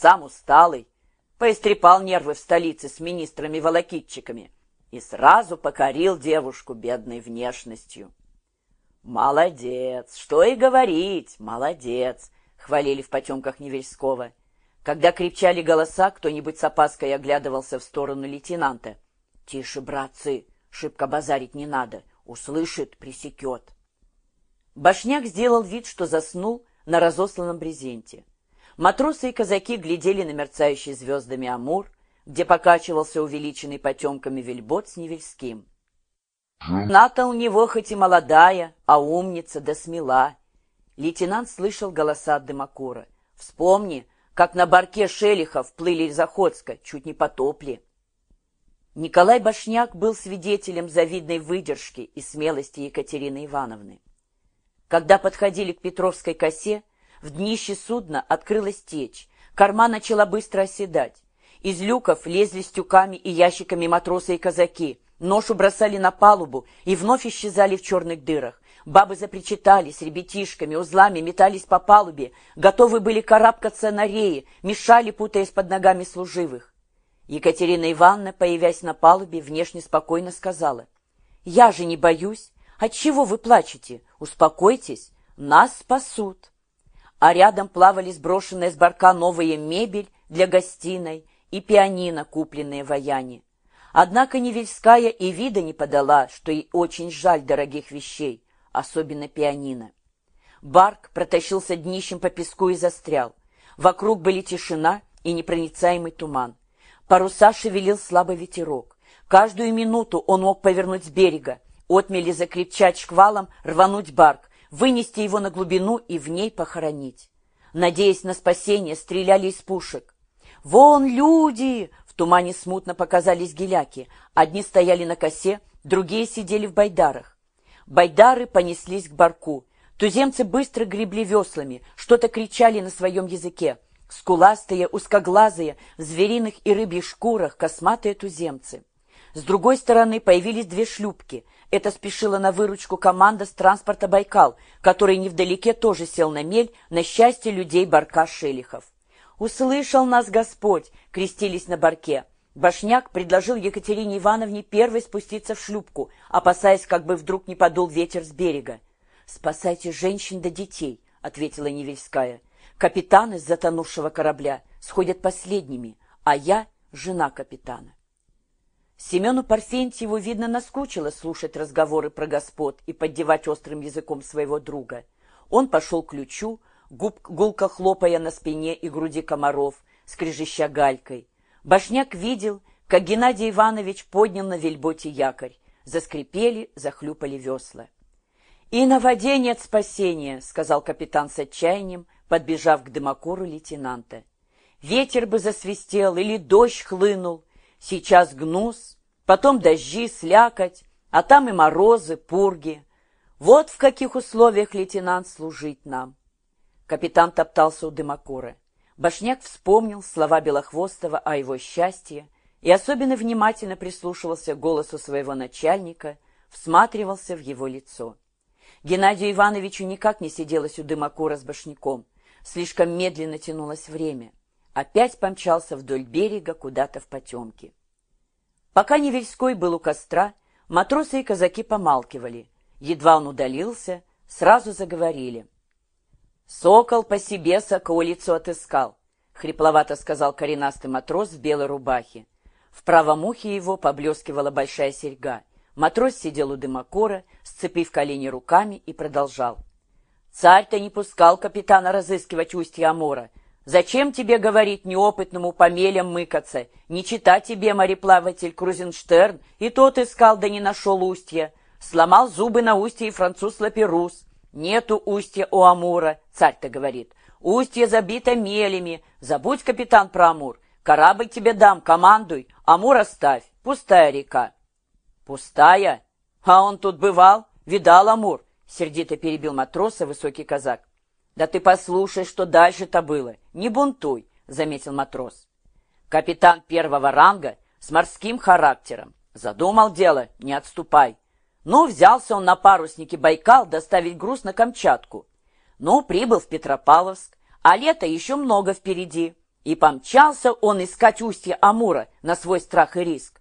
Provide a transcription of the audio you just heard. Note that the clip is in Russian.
сам усталый, поистрепал нервы в столице с министрами-волокитчиками и сразу покорил девушку бедной внешностью. «Молодец! Что и говорить! Молодец!» — хвалили в потемках Невельского. Когда кричали голоса, кто-нибудь с опаской оглядывался в сторону лейтенанта. «Тише, братцы! Шибко базарить не надо! Услышит, пресекет!» Башняк сделал вид, что заснул на разосланном брезенте. Матросы и казаки глядели на мерцающий звездами Амур, где покачивался увеличенный потемками вельбот с Невельским. Ната у него хоть и молодая, а умница да смела. Лейтенант слышал голоса от дымокура. Вспомни, как на барке Шелихов плыли из Охотска, чуть не потопли. Николай Башняк был свидетелем завидной выдержки и смелости Екатерины Ивановны. Когда подходили к Петровской косе, в днище судна открылась течь, корма начала быстро оседать. Из люков лезли с тюками и ящиками матросы и казаки, ношу бросали на палубу и вновь исчезали в черных дырах. Бабы запричитали с ребятишками, узлами метались по палубе, готовы были карабкаться на реи, мешали, путаясь под ногами служивых. Екатерина Ивановна, появясь на палубе, внешне спокойно сказала, «Я же не боюсь. Отчего вы плачете? Успокойтесь, нас спасут» а рядом плавали сброшенная с барка новая мебель для гостиной и пианино, купленные в Аяне. Однако Невельская и вида не подала, что ей очень жаль дорогих вещей, особенно пианино. Барк протащился днищем по песку и застрял. Вокруг были тишина и непроницаемый туман. Паруса шевелил слабый ветерок. Каждую минуту он мог повернуть с берега, отмели закричать шквалом, рвануть барк, вынести его на глубину и в ней похоронить. Надеясь на спасение, стреляли из пушек. «Вон люди!» В тумане смутно показались геляки. Одни стояли на косе, другие сидели в байдарах. Байдары понеслись к барку. Туземцы быстро гребли веслами, что-то кричали на своем языке. Скуластые, узкоглазые, в звериных и рыбьих шкурах косматые туземцы. С другой стороны появились две шлюпки — это спешила на выручку команда с транспорта «Байкал», который невдалеке тоже сел на мель на счастье людей барка Шелихов. «Услышал нас Господь!» — крестились на барке. Башняк предложил Екатерине Ивановне первой спуститься в шлюпку, опасаясь, как бы вдруг не подул ветер с берега. «Спасайте женщин да детей», — ответила Невельская. «Капитаны с затонувшего корабля сходят последними, а я — жена капитана». Семену Парфентьеву, видно, наскучило слушать разговоры про господ и поддевать острым языком своего друга. Он пошел к ключу, губ, гулко хлопая на спине и груди комаров, скрежеща галькой. Башняк видел, как Геннадий Иванович поднял на вельботе якорь. Заскрипели, захлюпали весла. «И на воде нет спасения», — сказал капитан с отчаянием, подбежав к дымокуру лейтенанта. «Ветер бы засвистел или дождь хлынул, Сейчас гнус, потом дожди, слякоть, а там и морозы, пурги. Вот в каких условиях, лейтенант, служить нам. Капитан топтался у дымокура. Башняк вспомнил слова Белохвостова о его счастье и особенно внимательно прислушивался к голосу своего начальника, всматривался в его лицо. Геннадию Ивановичу никак не сиделось у дымокура с башняком. Слишком медленно тянулось время опять помчался вдоль берега куда-то в потемке. Пока Невельской был у костра, матросы и казаки помалкивали. Едва он удалился, сразу заговорили. «Сокол по себе соколицу отыскал», — хрипловато сказал коренастый матрос в белой рубахе. В правом ухе его поблескивала большая серьга. Матрос сидел у дымокора, сцепив колени руками, и продолжал. «Царь-то не пускал капитана разыскивать устье Амора, Зачем тебе, говорить неопытному помелям мыкаться? Не читать тебе, мореплаватель Крузенштерн, и тот искал, да не нашел устья. Сломал зубы на устье и француз Лаперус. Нету устья у Амура, царь-то говорит. Устье забито мелями. Забудь, капитан, про Амур. Корабль тебе дам, командуй. Амур оставь. Пустая река. Пустая? А он тут бывал? Видал Амур? Сердито перебил матроса высокий казак. «Да ты послушай, что дальше-то было. Не бунтуй», — заметил матрос. «Капитан первого ранга с морским характером. Задумал дело, не отступай. Ну, взялся он на паруснике Байкал доставить груз на Камчатку. Ну, прибыл в Петропавловск, а лето еще много впереди. И помчался он искать устье Амура на свой страх и риск.